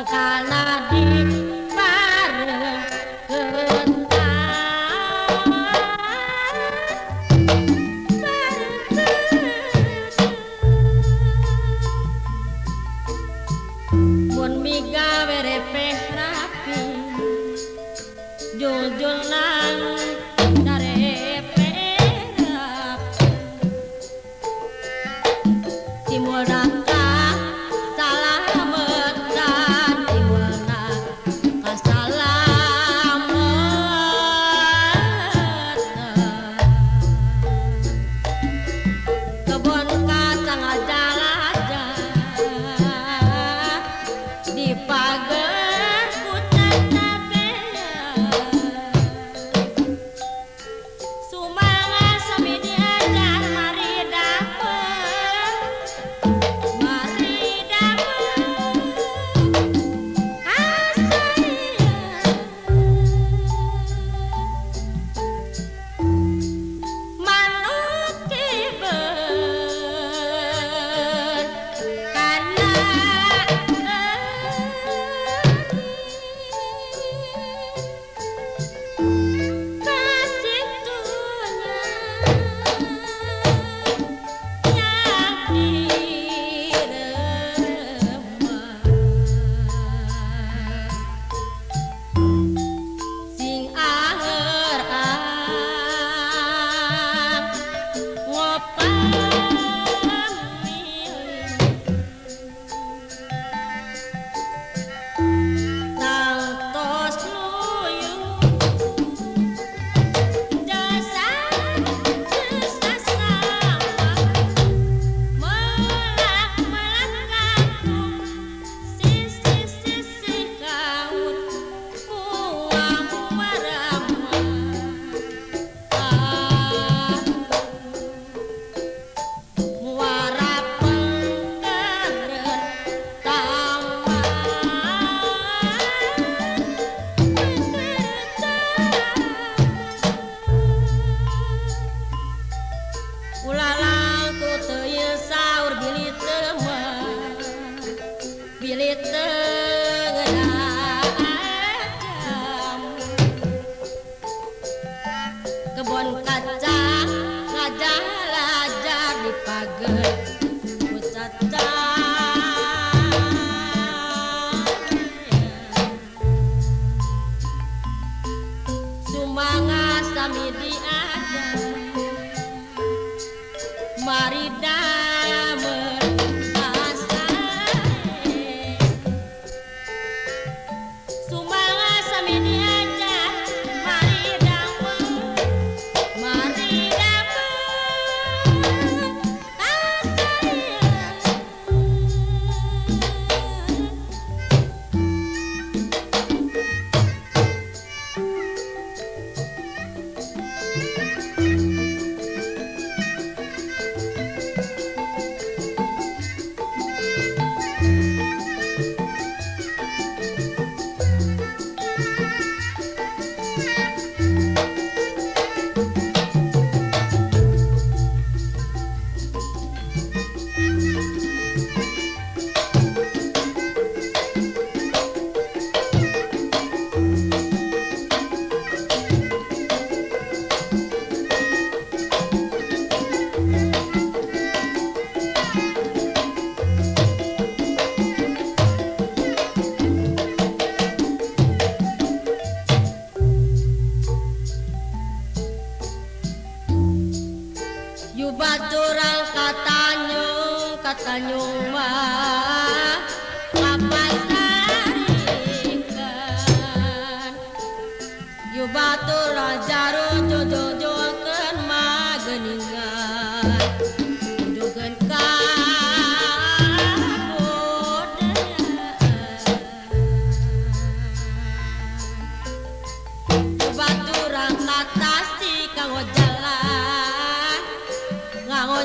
Kakala di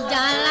jalan